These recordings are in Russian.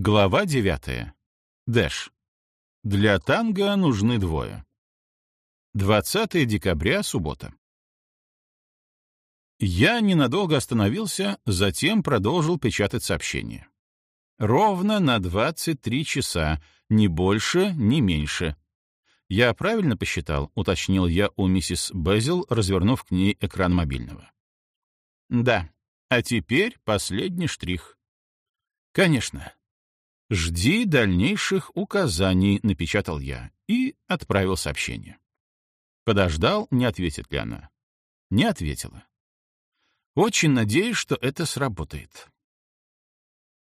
Глава 9. Дэш. Для танго нужны двое. 20 декабря, суббота. Я ненадолго остановился, затем продолжил печатать сообщение. Ровно на 23 часа, ни больше, ни меньше. Я правильно посчитал, уточнил я у миссис Безил, развернув к ней экран мобильного. Да. А теперь последний штрих. Конечно, «Жди дальнейших указаний», — напечатал я и отправил сообщение. Подождал, не ответит ли она. Не ответила. Очень надеюсь, что это сработает.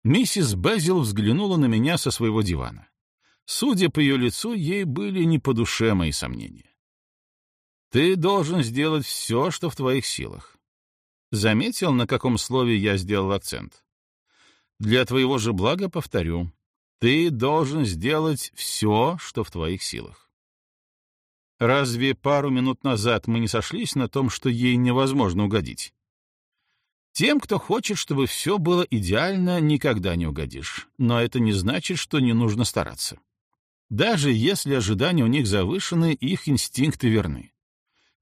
Миссис Безил взглянула на меня со своего дивана. Судя по ее лицу, ей были не по душе мои сомнения. «Ты должен сделать все, что в твоих силах». Заметил, на каком слове я сделал акцент? Для твоего же блага повторю, ты должен сделать все, что в твоих силах. Разве пару минут назад мы не сошлись на том, что ей невозможно угодить? Тем, кто хочет, чтобы все было идеально, никогда не угодишь. Но это не значит, что не нужно стараться. Даже если ожидания у них завышены, их инстинкты верны.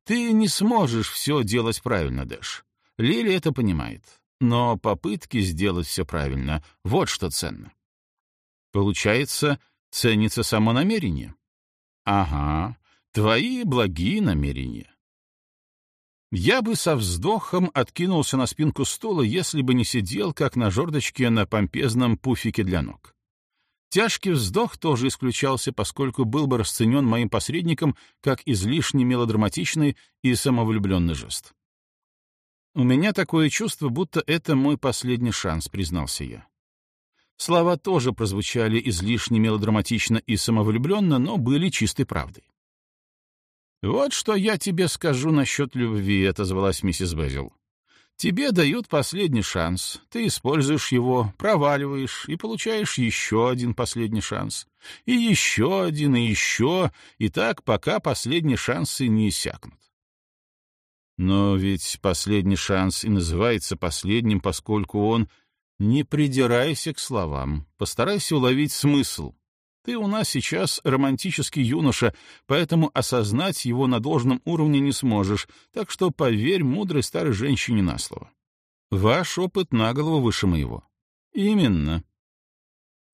Ты не сможешь все делать правильно, Дэш. Лили это понимает но попытки сделать все правильно — вот что ценно. Получается, ценится само намерение. Ага, твои благие намерения. Я бы со вздохом откинулся на спинку стула, если бы не сидел, как на жердочке на помпезном пуфике для ног. Тяжкий вздох тоже исключался, поскольку был бы расценен моим посредником как излишне мелодраматичный и самовлюбленный жест. «У меня такое чувство, будто это мой последний шанс», — признался я. Слова тоже прозвучали излишне мелодраматично и самовлюбленно, но были чистой правдой. «Вот что я тебе скажу насчет любви», — отозвалась миссис Безил. «Тебе дают последний шанс, ты используешь его, проваливаешь и получаешь еще один последний шанс, и еще один, и еще, и так, пока последние шансы не иссякнут. Но ведь последний шанс и называется последним, поскольку он... Не придирайся к словам, постарайся уловить смысл. Ты у нас сейчас романтический юноша, поэтому осознать его на должном уровне не сможешь, так что поверь мудрой старой женщине на слово. Ваш опыт на голову выше моего. Именно.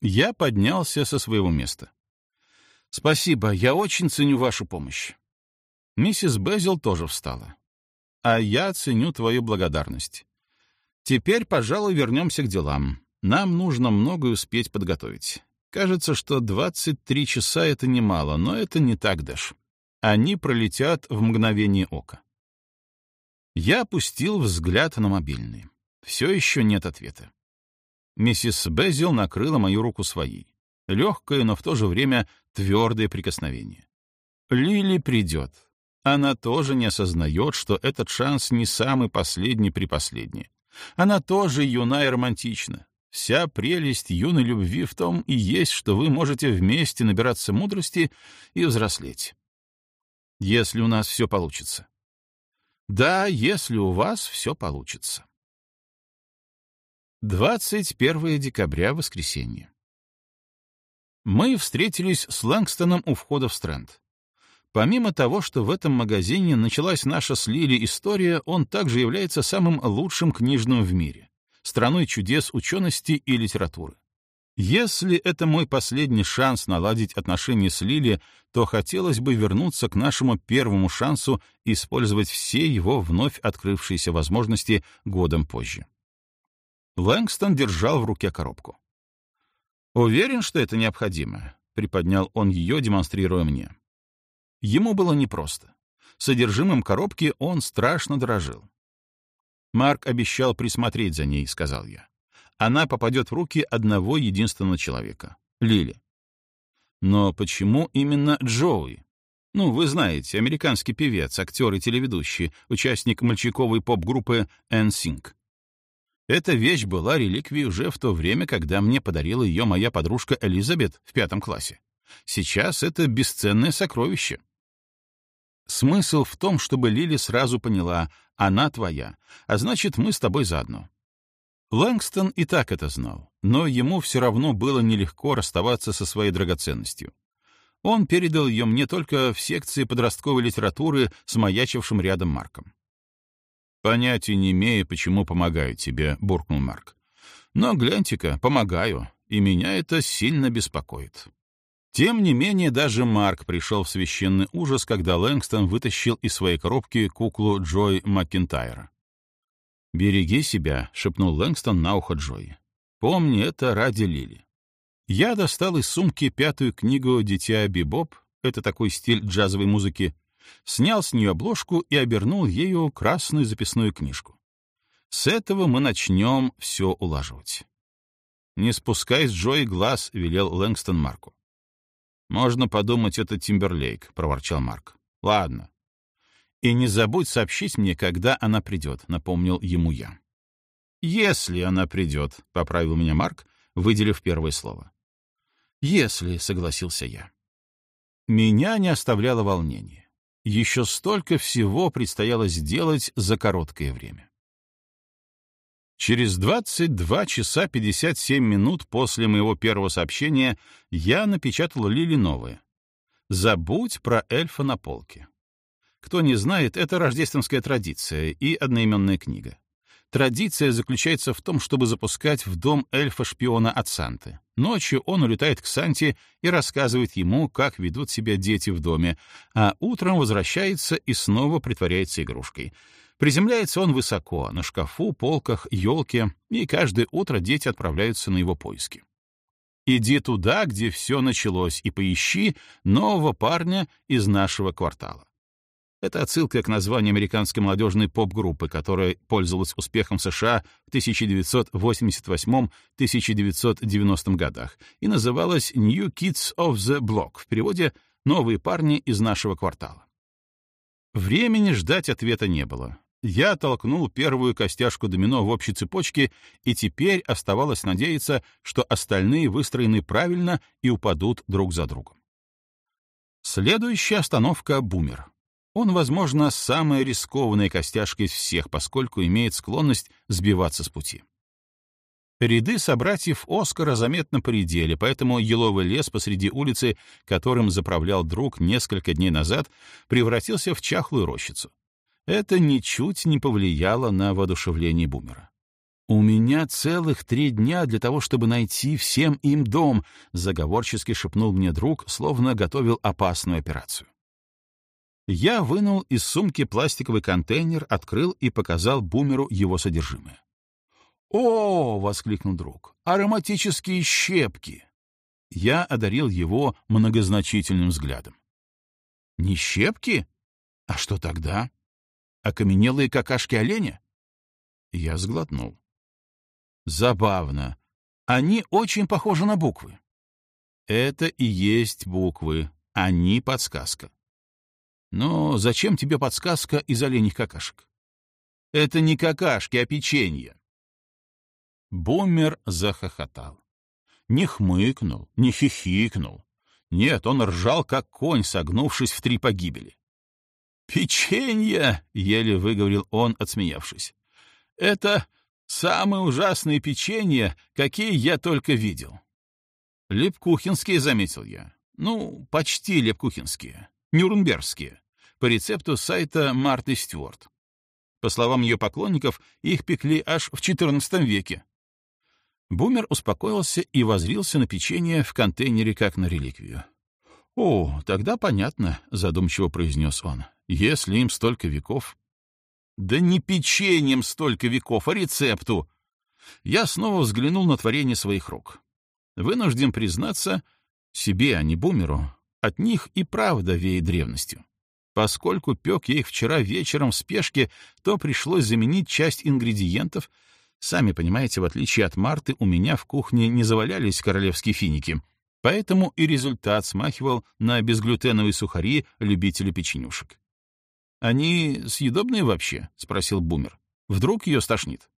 Я поднялся со своего места. Спасибо, я очень ценю вашу помощь. Миссис Безил тоже встала а я ценю твою благодарность. Теперь, пожалуй, вернемся к делам. Нам нужно многое успеть подготовить. Кажется, что 23 часа — это немало, но это не так, Дэш. Они пролетят в мгновение ока. Я опустил взгляд на мобильный. Все еще нет ответа. Миссис Безил накрыла мою руку своей. Легкое, но в то же время твердое прикосновение. «Лили придет. Она тоже не осознает, что этот шанс не самый последний при последней. Она тоже юна и романтична. Вся прелесть юной любви в том и есть, что вы можете вместе набираться мудрости и взрослеть. Если у нас все получится. Да, если у вас все получится. 21 декабря, воскресенье. Мы встретились с Лангстоном у входа в Стрэнд. Помимо того, что в этом магазине началась наша с Лили история, он также является самым лучшим книжным в мире, страной чудес учености и литературы. Если это мой последний шанс наладить отношения с Лили, то хотелось бы вернуться к нашему первому шансу и использовать все его вновь открывшиеся возможности годом позже. Лэнгстон держал в руке коробку. «Уверен, что это необходимо», — приподнял он ее, демонстрируя мне. Ему было непросто. Содержимым коробки он страшно дорожил. «Марк обещал присмотреть за ней», — сказал я. «Она попадет в руки одного единственного человека — Лили». «Но почему именно Джоуи?» Ну, вы знаете, американский певец, актер и телеведущий, участник мальчиковой поп-группы NSYNC. Эта вещь была реликвией уже в то время, когда мне подарила ее моя подружка Элизабет в пятом классе. Сейчас это бесценное сокровище. Смысл в том, чтобы Лили сразу поняла, она твоя, а значит, мы с тобой заодно. Лэнгстон и так это знал, но ему все равно было нелегко расставаться со своей драгоценностью. Он передал ее мне только в секции подростковой литературы с маячившим рядом Марком. «Понятия не имея, почему помогаю тебе», — буркнул Марк. «Но гляньте-ка, помогаю, и меня это сильно беспокоит». Тем не менее, даже Марк пришел в священный ужас, когда Лэнгстон вытащил из своей коробки куклу Джой Макентайра. «Береги себя», — шепнул Лэнгстон на ухо Джои. «Помни это ради Лили». Я достал из сумки пятую книгу «Дитя Бибоп», это такой стиль джазовой музыки, снял с нее обложку и обернул ею красную записную книжку. С этого мы начнем все улаживать. «Не спускай с Джои глаз», — велел Лэнгстон Марку. «Можно подумать, это Тимберлейк», — проворчал Марк. «Ладно». «И не забудь сообщить мне, когда она придет», — напомнил ему я. «Если она придет», — поправил меня Марк, выделив первое слово. «Если», — согласился я. Меня не оставляло волнение. Еще столько всего предстояло сделать за короткое время. Через 22 часа 57 минут после моего первого сообщения я напечатал Лили новое. «Забудь про эльфа на полке». Кто не знает, это рождественская традиция и одноименная книга. Традиция заключается в том, чтобы запускать в дом эльфа-шпиона от Санты. Ночью он улетает к Санте и рассказывает ему, как ведут себя дети в доме, а утром возвращается и снова притворяется игрушкой — Приземляется он высоко, на шкафу, полках, елке, и каждое утро дети отправляются на его поиски. Иди туда, где все началось, и поищи нового парня из нашего квартала. Это отсылка к названию американской молодежной поп-группы, которая пользовалась успехом в США в 1988-1990 годах и называлась New Kids of the Block, в переводе «Новые парни из нашего квартала». Времени ждать ответа не было. Я толкнул первую костяшку домино в общей цепочке, и теперь оставалось надеяться, что остальные выстроены правильно и упадут друг за другом. Следующая остановка — бумер. Он, возможно, самая рискованная костяшка из всех, поскольку имеет склонность сбиваться с пути. Ряды собратьев Оскара заметно поредели, поэтому еловый лес посреди улицы, которым заправлял друг несколько дней назад, превратился в чахлую рощицу это ничуть не повлияло на воодушевление Бумера. «У меня целых три дня для того, чтобы найти всем им дом», — заговорчески шепнул мне друг, словно готовил опасную операцию. Я вынул из сумки пластиковый контейнер, открыл и показал Бумеру его содержимое. «О!» — воскликнул друг. «Ароматические щепки!» Я одарил его многозначительным взглядом. «Не щепки? А что тогда?» Окаменелые какашки оленя? Я сглотнул. Забавно. Они очень похожи на буквы. Это и есть буквы. А Они подсказка. Но зачем тебе подсказка из оленьих какашек? Это не какашки, а печенье. Бумер захохотал. Не хмыкнул, не хихикнул. Нет, он ржал, как конь, согнувшись в три погибели. «Печенье!» — еле выговорил он, отсмеявшись. «Это самые ужасные печенья, какие я только видел». «Лепкухинские», — заметил я. «Ну, почти лепкухинские. Нюрнбергские. По рецепту сайта Марты Стюарт». По словам ее поклонников, их пекли аж в XIV веке. Бумер успокоился и возрился на печенье в контейнере как на реликвию. «О, тогда понятно», — задумчиво произнес он если им столько веков? Да не печеньем столько веков, а рецепту. Я снова взглянул на творение своих рук. Вынужден признаться, себе, а не бумеру, от них и правда веет древностью. Поскольку пек я их вчера вечером в спешке, то пришлось заменить часть ингредиентов. Сами понимаете, в отличие от Марты, у меня в кухне не завалялись королевские финики, поэтому и результат смахивал на безглютеновые сухари любителей печенюшек. «Они съедобные вообще?» — спросил Бумер. «Вдруг ее стошнит?»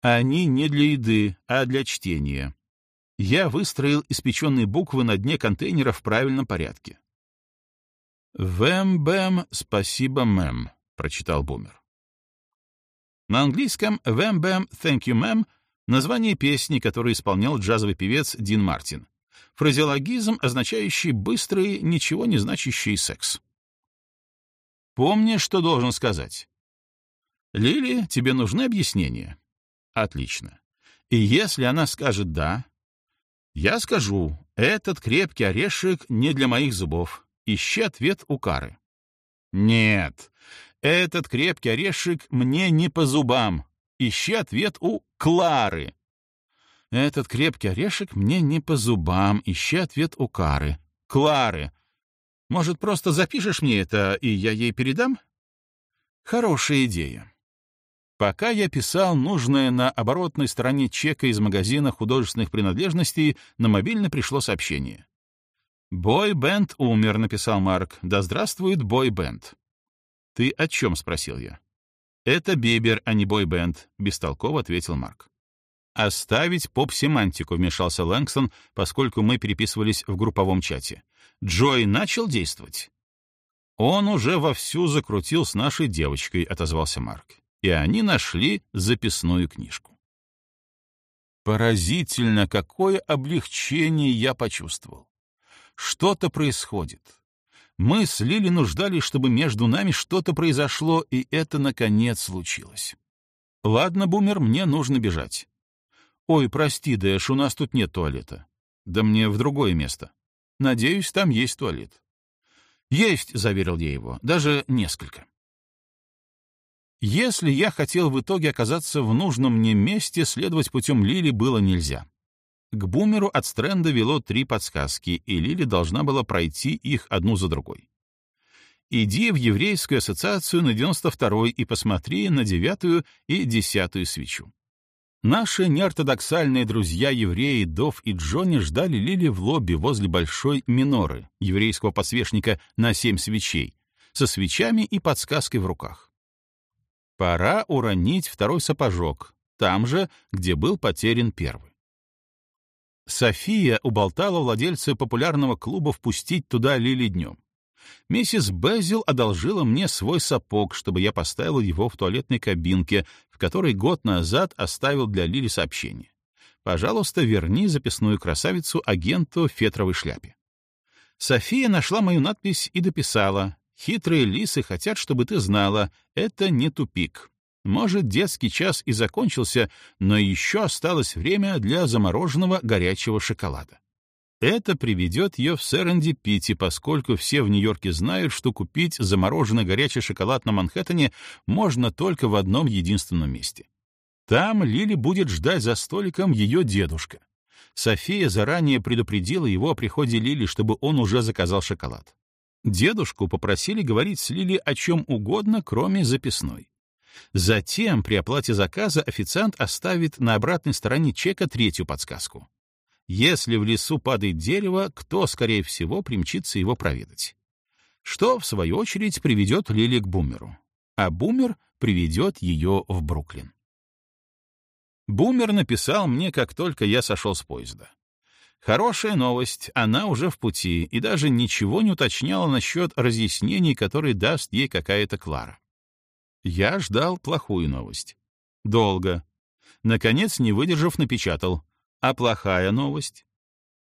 «Они не для еды, а для чтения». Я выстроил испеченные буквы на дне контейнера в правильном порядке. «Вэм-бэм, спасибо, мэм», — прочитал Бумер. На английском «Вэм-бэм, thank you, мэм» — название песни, которую исполнял джазовый певец Дин Мартин. Фразеологизм, означающий быстрый, ничего не значащий секс. Помни, что должен сказать. Лили, тебе нужны объяснения? Отлично. И если она скажет «да», я скажу, этот крепкий орешек не для моих зубов. Ищи ответ у Кары. Нет, этот крепкий орешек мне не по зубам. Ищи ответ у Клары. Этот крепкий орешек мне не по зубам. Ищи ответ у Кары. Клары. Может, просто запишешь мне это, и я ей передам? Хорошая идея. Пока я писал нужное на оборотной стороне чека из магазина художественных принадлежностей, на мобильно пришло сообщение. «Бой-бенд умер», — написал Марк. «Да здравствует бой-бенд». «Ты о чем?» — спросил я. «Это Бибер, а не бой-бенд», — бестолково ответил Марк. «Оставить поп-семантику», — вмешался Лэнгсон, поскольку мы переписывались в групповом чате. Джой начал действовать?» «Он уже вовсю закрутил с нашей девочкой», — отозвался Марк. «И они нашли записную книжку». Поразительно, какое облегчение я почувствовал. Что-то происходит. Мы с Лили нуждались, чтобы между нами что-то произошло, и это, наконец, случилось. Ладно, Бумер, мне нужно бежать. Ой, прости, Дэш, у нас тут нет туалета. Да мне в другое место. Надеюсь, там есть туалет. Есть, заверил я его, даже несколько. Если я хотел в итоге оказаться в нужном мне месте, следовать путем Лили было нельзя. К бумеру от Стрэнда вело три подсказки, и Лили должна была пройти их одну за другой. Иди в еврейскую ассоциацию на 92-й и посмотри на девятую и десятую свечу. Наши неортодоксальные друзья-евреи Дов и Джонни ждали Лили в лобби возле большой миноры, еврейского посвечника на семь свечей, со свечами и подсказкой в руках. Пора уронить второй сапожок, там же, где был потерян первый. София уболтала владельца популярного клуба впустить туда Лили днем. Миссис Безил одолжила мне свой сапог, чтобы я поставил его в туалетной кабинке, в которой год назад оставил для Лили сообщение. «Пожалуйста, верни записную красавицу агенту в фетровой шляпе». София нашла мою надпись и дописала. «Хитрые лисы хотят, чтобы ты знала, это не тупик». Может, детский час и закончился, но еще осталось время для замороженного горячего шоколада. Это приведет ее в Серендипити, поскольку все в Нью-Йорке знают, что купить замороженный горячий шоколад на Манхэттене можно только в одном единственном месте. Там Лили будет ждать за столиком ее дедушка. София заранее предупредила его о приходе Лили, чтобы он уже заказал шоколад. Дедушку попросили говорить с Лили о чем угодно, кроме записной. Затем при оплате заказа официант оставит на обратной стороне чека третью подсказку. Если в лесу падает дерево, кто, скорее всего, примчится его проведать? Что, в свою очередь, приведет Лили к бумеру. А бумер приведет ее в Бруклин. Бумер написал мне, как только я сошел с поезда. Хорошая новость, она уже в пути и даже ничего не уточняла насчет разъяснений, которые даст ей какая-то Клара. Я ждал плохую новость. Долго. Наконец, не выдержав, напечатал. А плохая новость?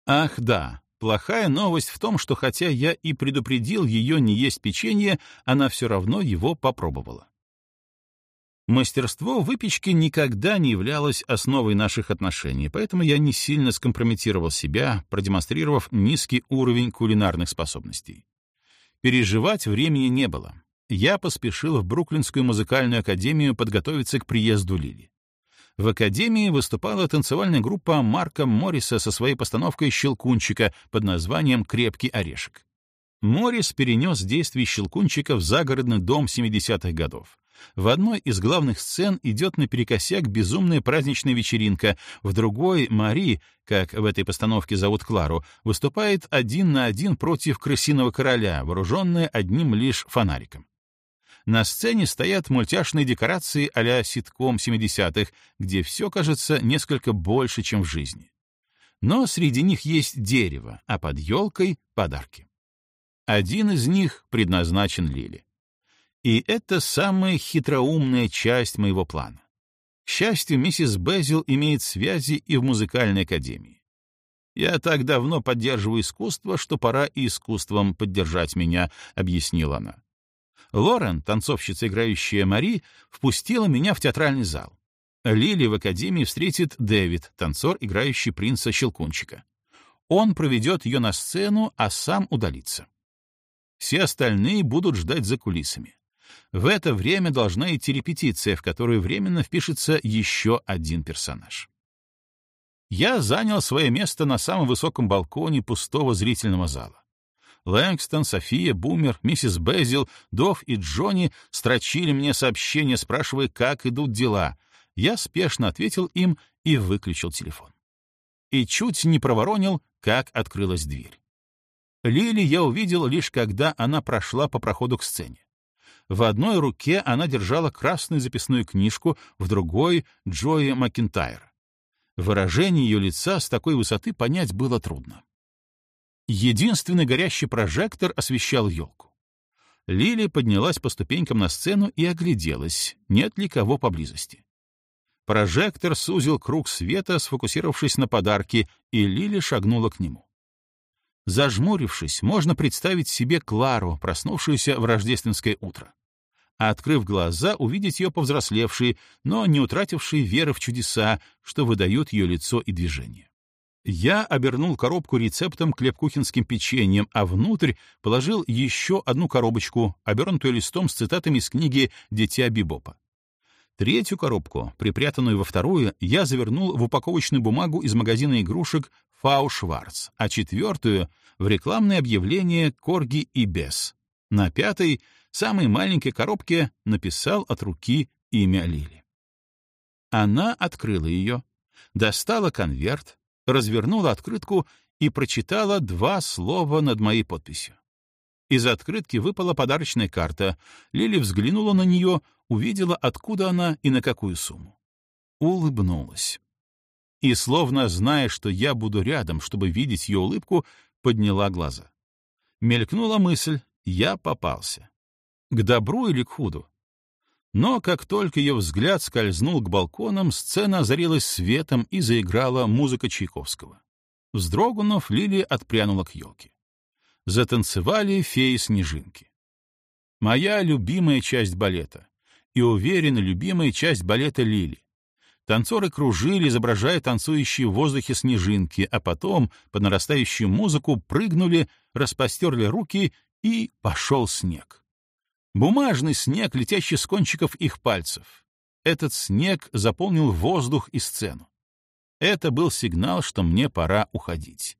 Ах, да. Плохая новость в том, что хотя я и предупредил ее не есть печенье, она все равно его попробовала. Мастерство выпечки никогда не являлось основой наших отношений, поэтому я не сильно скомпрометировал себя, продемонстрировав низкий уровень кулинарных способностей. Переживать времени не было. Я поспешил в Бруклинскую музыкальную академию подготовиться к приезду Лили. В Академии выступала танцевальная группа Марка Морриса со своей постановкой «Щелкунчика» под названием «Крепкий орешек». Моррис перенес действие «Щелкунчика» в загородный дом 70-х годов. В одной из главных сцен идет наперекосяк безумная праздничная вечеринка, в другой Мари, как в этой постановке зовут Клару, выступает один на один против крысиного короля, вооруженная одним лишь фонариком на сцене стоят мультяшные декорации а-ля ситком 70-х, где все кажется несколько больше, чем в жизни. Но среди них есть дерево, а под елкой — подарки. Один из них предназначен Лиле. И это самая хитроумная часть моего плана. К счастью, миссис Безил имеет связи и в музыкальной академии. «Я так давно поддерживаю искусство, что пора и искусством поддержать меня», — объяснила она. Лорен, танцовщица, играющая Мари, впустила меня в театральный зал. Лили в академии встретит Дэвид, танцор, играющий принца Щелкунчика. Он проведет ее на сцену, а сам удалится. Все остальные будут ждать за кулисами. В это время должна идти репетиция, в которую временно впишется еще один персонаж. Я занял свое место на самом высоком балконе пустого зрительного зала. Лэнгстон, София, Бумер, миссис Безил, Дов и Джонни строчили мне сообщение, спрашивая, как идут дела. Я спешно ответил им и выключил телефон. И чуть не проворонил, как открылась дверь. Лили я увидел лишь когда она прошла по проходу к сцене. В одной руке она держала красную записную книжку, в другой — Джои Макентайр. Выражение ее лица с такой высоты понять было трудно. Единственный горящий прожектор освещал елку. Лили поднялась по ступенькам на сцену и огляделась, нет ли кого поблизости. Прожектор сузил круг света, сфокусировавшись на подарке, и Лили шагнула к нему. Зажмурившись, можно представить себе Клару, проснувшуюся в рождественское утро. А открыв глаза, увидеть ее повзрослевшей, но не утратившей веры в чудеса, что выдают ее лицо и движение. Я обернул коробку рецептом клепкухинским печеньем, а внутрь положил еще одну коробочку, обернутую листом с цитатами из книги «Дитя Бибопа». Третью коробку, припрятанную во вторую, я завернул в упаковочную бумагу из магазина игрушек «Фау Шварц», а четвертую — в рекламное объявление «Корги и Бес». На пятой, самой маленькой коробке, написал от руки имя Лили. Она открыла ее, достала конверт, развернула открытку и прочитала два слова над моей подписью. Из открытки выпала подарочная карта. Лили взглянула на нее, увидела, откуда она и на какую сумму. Улыбнулась. И, словно зная, что я буду рядом, чтобы видеть ее улыбку, подняла глаза. Мелькнула мысль, я попался. К добру или к худу? Но как только ее взгляд скользнул к балконам, сцена озарилась светом и заиграла музыка Чайковского. Вздрогнув, Лилия отпрянула к елке. Затанцевали феи-снежинки. Моя любимая часть балета. И, уверен, любимая часть балета Лили. Танцоры кружили, изображая танцующие в воздухе снежинки, а потом, под нарастающую музыку, прыгнули, распостерли руки, и пошел снег. Бумажный снег, летящий с кончиков их пальцев. Этот снег заполнил воздух и сцену. Это был сигнал, что мне пора уходить.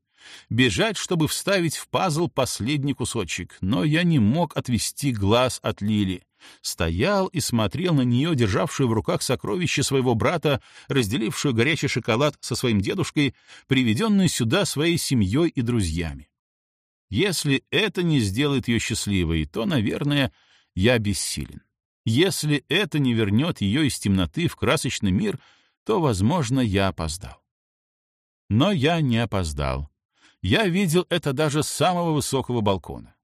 Бежать, чтобы вставить в пазл последний кусочек, но я не мог отвести глаз от Лили. Стоял и смотрел на нее, державшую в руках сокровище своего брата, разделившую горячий шоколад со своим дедушкой, приведенную сюда своей семьей и друзьями. Если это не сделает ее счастливой, то, наверное, — я бессилен. Если это не вернет ее из темноты в красочный мир, то, возможно, я опоздал. Но я не опоздал. Я видел это даже с самого высокого балкона.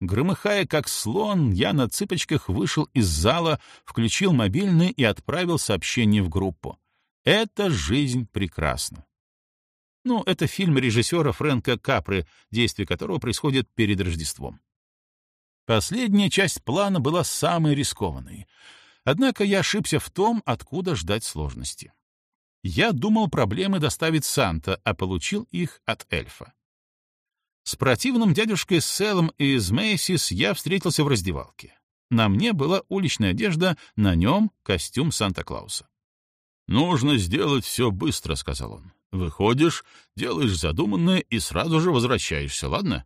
Громыхая как слон, я на цыпочках вышел из зала, включил мобильный и отправил сообщение в группу. «Это жизнь прекрасна». Ну, это фильм режиссера Фрэнка Капры, действие которого происходит перед Рождеством. Последняя часть плана была самой рискованной. Однако я ошибся в том, откуда ждать сложности. Я думал, проблемы доставит Санта, а получил их от эльфа. С противным дядюшкой Селом из Мейсис я встретился в раздевалке. На мне была уличная одежда, на нем костюм Санта-Клауса. «Нужно сделать все быстро», — сказал он. «Выходишь, делаешь задуманное и сразу же возвращаешься, ладно?»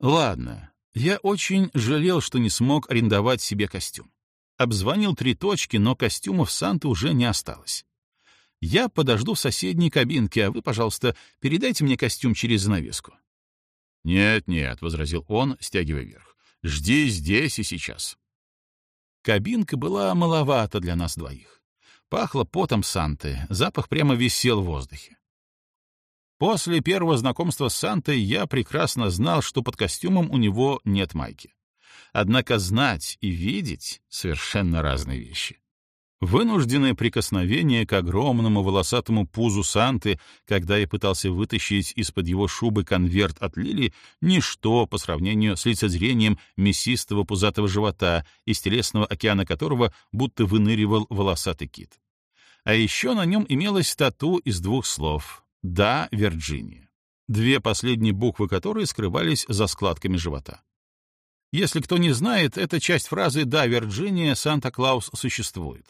«Ладно», я очень жалел, что не смог арендовать себе костюм. Обзвонил три точки, но костюмов Санты уже не осталось. Я подожду в соседней кабинке, а вы, пожалуйста, передайте мне костюм через занавеску. «Нет-нет», — возразил он, стягивая верх. «Жди здесь и сейчас». Кабинка была маловата для нас двоих. Пахло потом Санты, запах прямо висел в воздухе. После первого знакомства с Сантой я прекрасно знал, что под костюмом у него нет майки. Однако знать и видеть — совершенно разные вещи. Вынужденное прикосновение к огромному волосатому пузу Санты, когда я пытался вытащить из-под его шубы конверт от Лили, ничто по сравнению с лицезрением мясистого пузатого живота, из телесного океана которого будто выныривал волосатый кит. А еще на нем имелась тату из двух слов да, Вирджиния. Две последние буквы которой скрывались за складками живота. Если кто не знает, эта часть фразы «Да, Вирджиния, Санта-Клаус существует».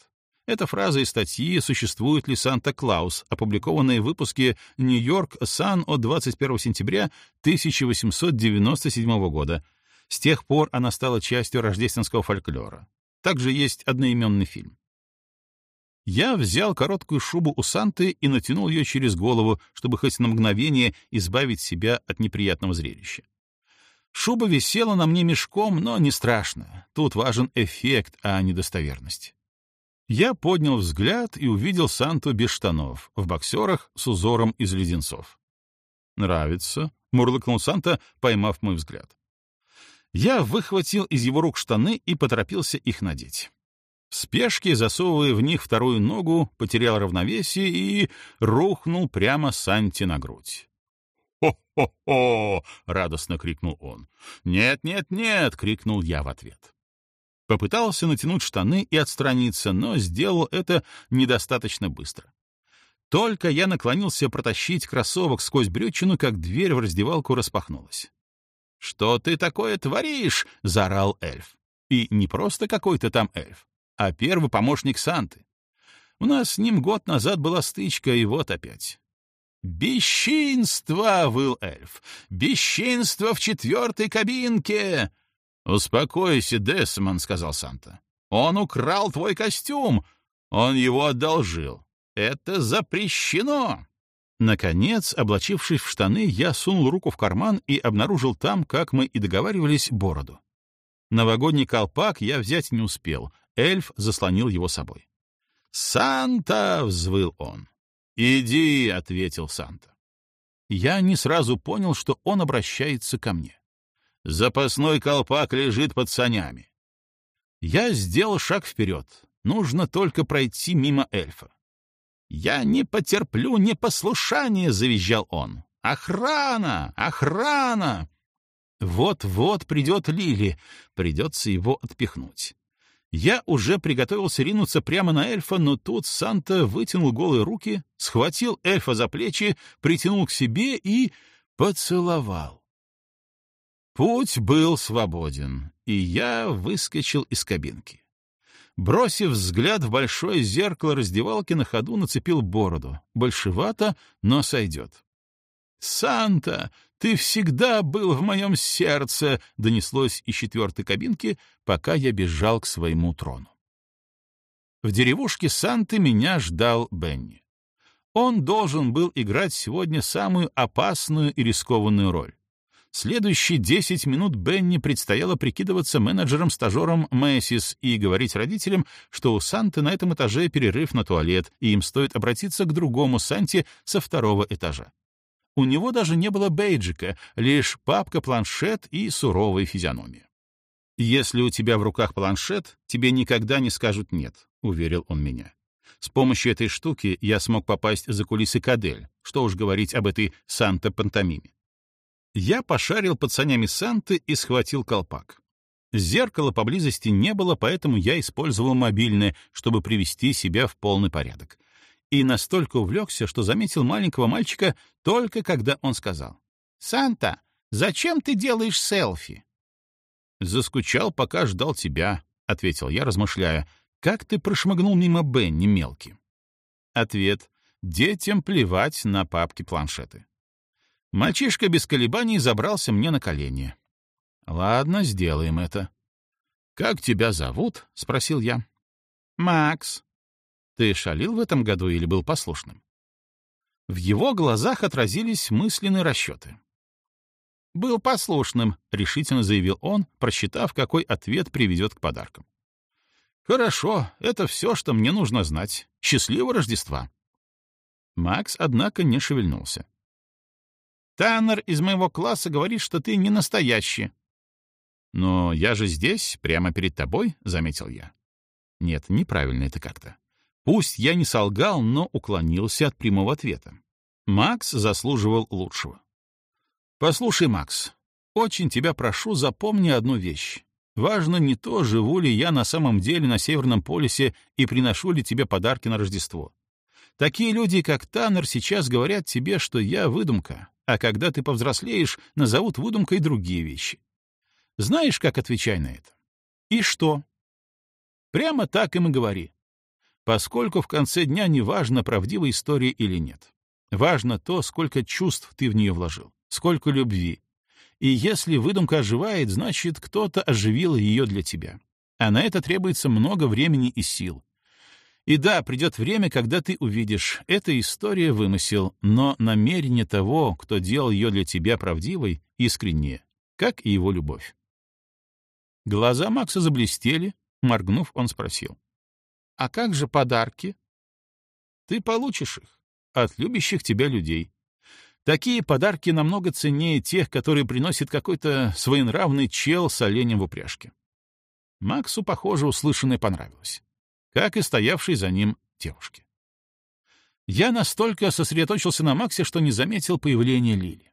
Эта фраза из статьи «Существует ли Санта-Клаус», опубликованной в выпуске «Нью-Йорк Сан» от 21 сентября 1897 года. С тех пор она стала частью рождественского фольклора. Также есть одноименный фильм. Я взял короткую шубу у Санты и натянул ее через голову, чтобы хоть на мгновение избавить себя от неприятного зрелища. Шуба висела на мне мешком, но не страшно. Тут важен эффект, а не достоверность. Я поднял взгляд и увидел Санту без штанов, в боксерах с узором из леденцов. «Нравится», — мурлыкнул Санта, поймав мой взгляд. Я выхватил из его рук штаны и поторопился их надеть. Спешки, засовывая в них вторую ногу, потерял равновесие и рухнул прямо Санти на грудь. «Хо-хо-хо!» — радостно крикнул он. «Нет-нет-нет!» — крикнул я в ответ. Попытался натянуть штаны и отстраниться, но сделал это недостаточно быстро. Только я наклонился протащить кроссовок сквозь брючину, как дверь в раздевалку распахнулась. «Что ты такое творишь?» — заорал эльф. И не просто какой-то там эльф, а первый помощник Санты. У нас с ним год назад была стычка, и вот опять. «Бесчинство!» — выл эльф. «Бесчинство в четвертой кабинке!» «Успокойся, Десмон», — сказал Санта. «Он украл твой костюм! Он его одолжил! Это запрещено!» Наконец, облачившись в штаны, я сунул руку в карман и обнаружил там, как мы и договаривались, бороду. Новогодний колпак я взять не успел, Эльф заслонил его собой. «Санта!» — взвыл он. «Иди!» — ответил Санта. Я не сразу понял, что он обращается ко мне. Запасной колпак лежит под санями. Я сделал шаг вперед. Нужно только пройти мимо эльфа. «Я не потерплю непослушание!» — завизжал он. «Охрана! Охрана!» Вот-вот придет Лили, придется его отпихнуть. Я уже приготовился ринуться прямо на эльфа, но тут Санта вытянул голые руки, схватил эльфа за плечи, притянул к себе и поцеловал. Путь был свободен, и я выскочил из кабинки. Бросив взгляд в большое зеркало раздевалки, на ходу нацепил бороду. Большевато, но сойдет. «Санта, ты всегда был в моем сердце!» — донеслось из четвертой кабинки, пока я бежал к своему трону. В деревушке Санты меня ждал Бенни. Он должен был играть сегодня самую опасную и рискованную роль. Следующие 10 минут Бенни предстояло прикидываться менеджером-стажером Мэсис и говорить родителям, что у Санты на этом этаже перерыв на туалет, и им стоит обратиться к другому Санте со второго этажа у него даже не было бейджика, лишь папка-планшет и суровая физиономия. «Если у тебя в руках планшет, тебе никогда не скажут «нет», — уверил он меня. С помощью этой штуки я смог попасть за кулисы Кадель, что уж говорить об этой Санта-пантомиме. Я пошарил под санями Санты и схватил колпак. Зеркала поблизости не было, поэтому я использовал мобильное, чтобы привести себя в полный порядок и настолько увлекся, что заметил маленького мальчика только когда он сказал. «Санта, зачем ты делаешь селфи?» «Заскучал, пока ждал тебя», — ответил я, размышляя. «Как ты прошмыгнул мимо Бенни мелким?» Ответ. «Детям плевать на папки-планшеты». Мальчишка без колебаний забрался мне на колени. «Ладно, сделаем это». «Как тебя зовут?» — спросил я. «Макс», ты шалил в этом году или был послушным? В его глазах отразились мысленные расчеты. «Был послушным», — решительно заявил он, просчитав, какой ответ приведет к подаркам. «Хорошо, это все, что мне нужно знать. Счастливого Рождества!» Макс, однако, не шевельнулся. «Таннер из моего класса говорит, что ты не настоящий». «Но я же здесь, прямо перед тобой», — заметил я. «Нет, неправильно это как-то. Пусть я не солгал, но уклонился от прямого ответа. Макс заслуживал лучшего. «Послушай, Макс, очень тебя прошу, запомни одну вещь. Важно не то, живу ли я на самом деле на Северном полюсе и приношу ли тебе подарки на Рождество. Такие люди, как Таннер, сейчас говорят тебе, что я выдумка, а когда ты повзрослеешь, назовут выдумкой другие вещи. Знаешь, как отвечай на это? И что? Прямо так им и говори поскольку в конце дня не важно, правдива история или нет. Важно то, сколько чувств ты в нее вложил, сколько любви. И если выдумка оживает, значит, кто-то оживил ее для тебя. А на это требуется много времени и сил. И да, придет время, когда ты увидишь, эта история вымысел, но намерение того, кто делал ее для тебя правдивой, искреннее, как и его любовь. Глаза Макса заблестели, моргнув, он спросил. А как же подарки? Ты получишь их от любящих тебя людей. Такие подарки намного ценнее тех, которые приносит какой-то своенравный чел с оленем в упряжке. Максу, похоже, услышанное понравилось, как и стоявшей за ним девушке. Я настолько сосредоточился на Максе, что не заметил появления Лили.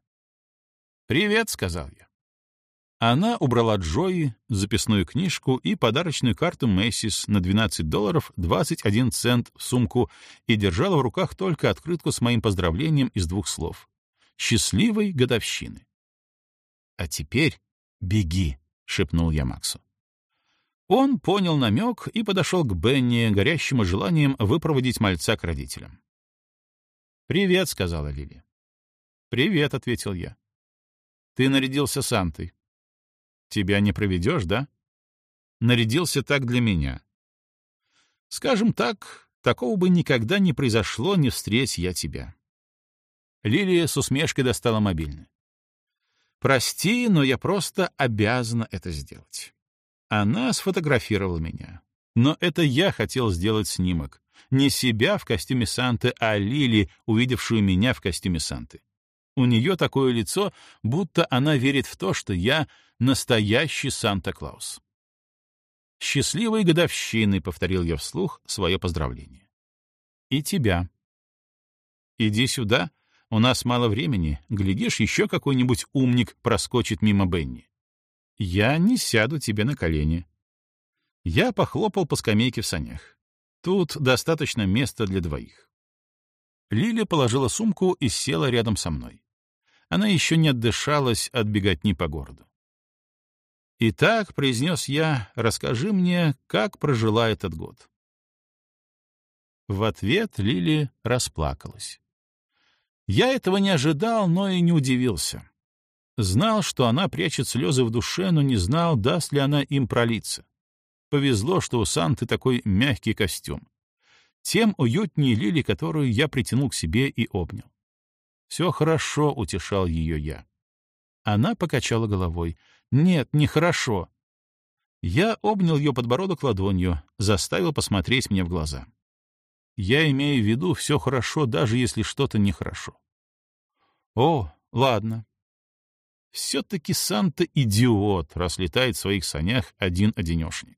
«Привет», — сказал я. Она убрала Джои, записную книжку и подарочную карту Мэйсис на 12 долларов 21 цент в сумку и держала в руках только открытку с моим поздравлением из двух слов. «Счастливой годовщины!» «А теперь беги!» — шепнул я Максу. Он понял намек и подошел к Бенни, горящему желанием выпроводить мальца к родителям. «Привет», — сказала Лили. «Привет», — ответил я. «Ты нарядился Сантой». Тебя не проведешь, да? Нарядился так для меня. Скажем так, такого бы никогда не произошло, не встреть я тебя. Лилия с усмешкой достала мобильный. Прости, но я просто обязана это сделать. Она сфотографировала меня. Но это я хотел сделать снимок. Не себя в костюме Санты, а Лили, увидевшую меня в костюме Санты. У нее такое лицо, будто она верит в то, что я настоящий Санта-Клаус. «Счастливой годовщины», — повторил я вслух свое поздравление. «И тебя». «Иди сюда, у нас мало времени. Глядишь, еще какой-нибудь умник проскочит мимо Бенни». «Я не сяду тебе на колени». Я похлопал по скамейке в санях. Тут достаточно места для двоих. Лиля положила сумку и села рядом со мной. Она еще не отдышалась от беготни по городу. «Итак», — произнес я, — «расскажи мне, как прожила этот год». В ответ Лили расплакалась. Я этого не ожидал, но и не удивился. Знал, что она прячет слезы в душе, но не знал, даст ли она им пролиться. Повезло, что у Санты такой мягкий костюм. Тем уютнее Лили, которую я притянул к себе и обнял. Все хорошо, — утешал ее я. Она покачала головой. Нет, не хорошо. Я обнял ее подбородок ладонью, заставил посмотреть мне в глаза. Я имею в виду все хорошо, даже если что-то не хорошо. О, ладно. Все-таки сам-то идиот, раслетает в своих санях один-одинешник.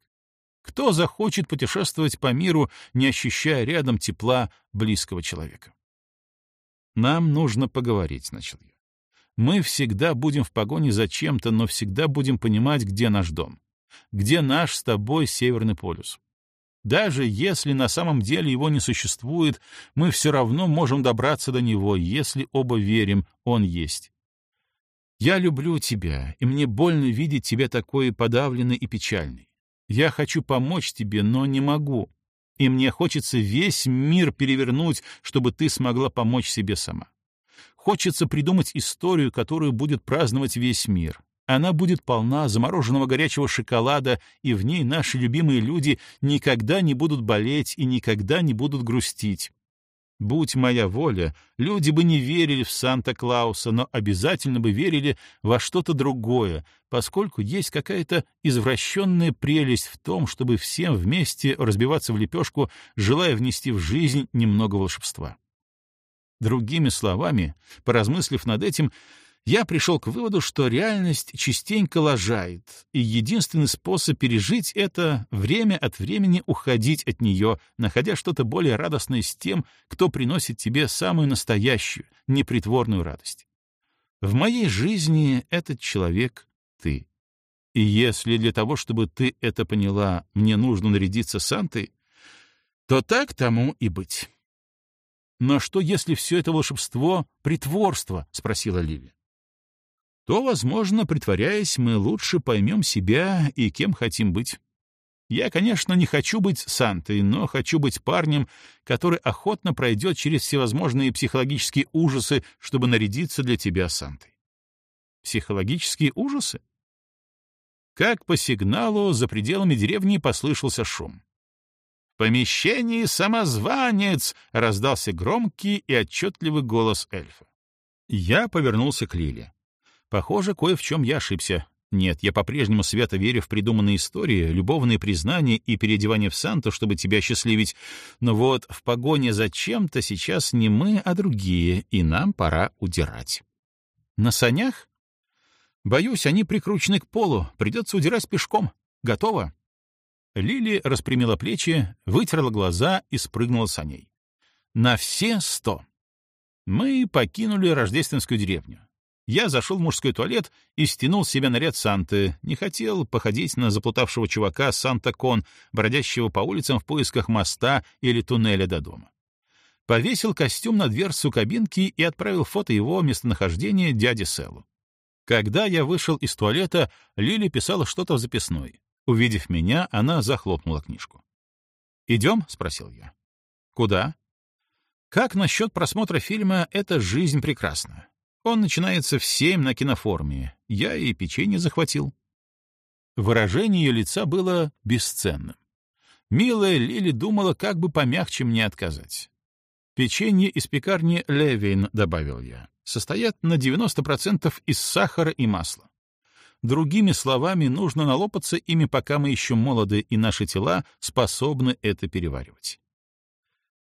Кто захочет путешествовать по миру, не ощущая рядом тепла близкого человека? Нам нужно поговорить, начал я. Мы всегда будем в погоне за чем-то, но всегда будем понимать, где наш дом, где наш с тобой Северный полюс. Даже если на самом деле его не существует, мы все равно можем добраться до него, если оба верим, он есть. Я люблю тебя, и мне больно видеть тебя такой подавленной и печальной. Я хочу помочь тебе, но не могу и мне хочется весь мир перевернуть, чтобы ты смогла помочь себе сама. Хочется придумать историю, которую будет праздновать весь мир. Она будет полна замороженного горячего шоколада, и в ней наши любимые люди никогда не будут болеть и никогда не будут грустить. Будь моя воля, люди бы не верили в Санта-Клауса, но обязательно бы верили во что-то другое, поскольку есть какая-то извращенная прелесть в том, чтобы всем вместе разбиваться в лепешку, желая внести в жизнь немного волшебства. Другими словами, поразмыслив над этим, я пришел к выводу, что реальность частенько лажает, и единственный способ пережить это — время от времени уходить от нее, находя что-то более радостное с тем, кто приносит тебе самую настоящую, непритворную радость. В моей жизни этот человек — ты. И если для того, чтобы ты это поняла, мне нужно нарядиться Сантой, то так тому и быть. «Но что, если все это волшебство — притворство?» — спросила Ливи то, возможно, притворяясь, мы лучше поймем себя и кем хотим быть. Я, конечно, не хочу быть Сантой, но хочу быть парнем, который охотно пройдет через всевозможные психологические ужасы, чтобы нарядиться для тебя Сантой. Психологические ужасы? Как по сигналу за пределами деревни послышался шум. «В помещении самозванец!» — раздался громкий и отчетливый голос эльфа. Я повернулся к Лиле. Похоже, кое в чем я ошибся. Нет, я по-прежнему свято верю в придуманные истории, любовные признания и переодевание в Санту, чтобы тебя счастливить. Но вот в погоне за чем-то сейчас не мы, а другие, и нам пора удирать. На санях? Боюсь, они прикручены к полу, придется удирать пешком. Готово? Лили распрямила плечи, вытерла глаза и спрыгнула с саней. На все сто. Мы покинули рождественскую деревню. Я зашел в мужской туалет и стянул себе наряд Санты. Не хотел походить на заплутавшего чувака Санта-Кон, бродящего по улицам в поисках моста или туннеля до дома. Повесил костюм на дверцу кабинки и отправил фото его местонахождения дяде Селу. Когда я вышел из туалета, Лили писала что-то в записной. Увидев меня, она захлопнула книжку. «Идем?» — спросил я. «Куда?» «Как насчет просмотра фильма «Это жизнь прекрасна»? Он начинается в семь на киноформе. Я и печенье захватил. Выражение ее лица было бесценным. Милая Лили думала, как бы помягче мне отказать. Печенье из пекарни Левин — добавил я, — состоят на 90% из сахара и масла. Другими словами, нужно налопаться ими, пока мы еще молоды, и наши тела способны это переваривать.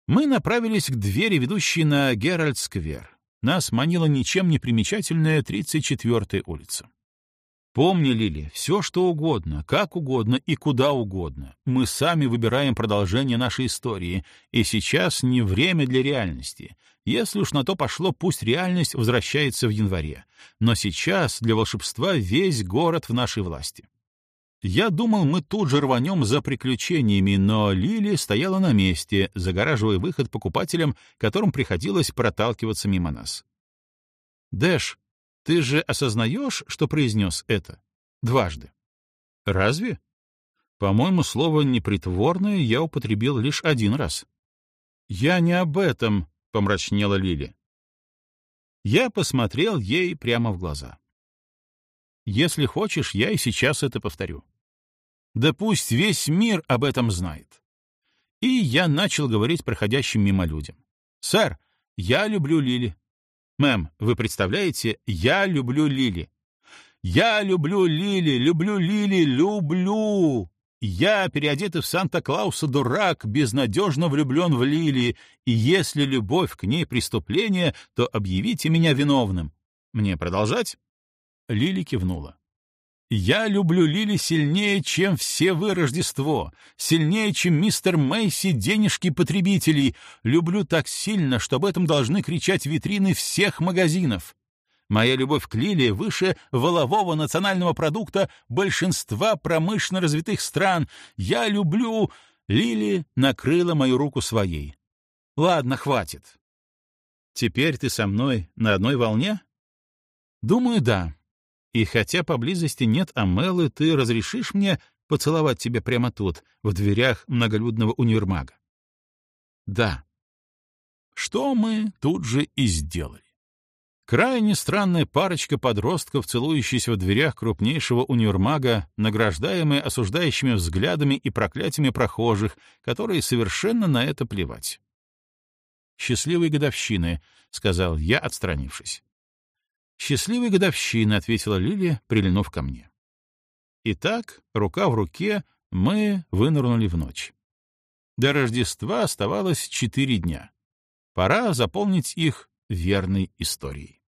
Мы направились к двери, ведущей на Геральт-сквер нас манила ничем не примечательная 34-я улица. Помни, Лили, все, что угодно, как угодно и куда угодно, мы сами выбираем продолжение нашей истории, и сейчас не время для реальности. Если уж на то пошло, пусть реальность возвращается в январе. Но сейчас для волшебства весь город в нашей власти. Я думал, мы тут же рванем за приключениями, но Лили стояла на месте, загораживая выход покупателям, которым приходилось проталкиваться мимо нас. «Дэш, ты же осознаешь, что произнес это? Дважды». «Разве?» «По-моему, слово «непритворное» я употребил лишь один раз». «Я не об этом», — помрачнела Лили. Я посмотрел ей прямо в глаза. «Если хочешь, я и сейчас это повторю». Да пусть весь мир об этом знает. И я начал говорить проходящим мимо людям. «Сэр, я люблю Лили». «Мэм, вы представляете, я люблю Лили». «Я люблю Лили, люблю Лили, люблю!» Я, переодетый в Санта-Клауса, дурак, безнадежно влюблен в Лили, и если любовь к ней преступление, то объявите меня виновным. Мне продолжать?» Лили кивнула. Я люблю Лили сильнее, чем все вы Рождество, сильнее, чем мистер Мэйси денежки потребителей. Люблю так сильно, что об этом должны кричать витрины всех магазинов. Моя любовь к Лили выше волового национального продукта большинства промышленно развитых стран. Я люблю... Лили накрыла мою руку своей. Ладно, хватит. Теперь ты со мной на одной волне? Думаю, да. И хотя поблизости нет Амелы, ты разрешишь мне поцеловать тебя прямо тут, в дверях многолюдного универмага? Да. Что мы тут же и сделали. Крайне странная парочка подростков, целующихся в дверях крупнейшего универмага, награждаемые осуждающими взглядами и проклятиями прохожих, которые совершенно на это плевать. «Счастливой годовщины», — сказал я, отстранившись. «Счастливой годовщины», — ответила Лилия, прилинув ко мне. Итак, рука в руке, мы вынырнули в ночь. До Рождества оставалось четыре дня. Пора заполнить их верной историей.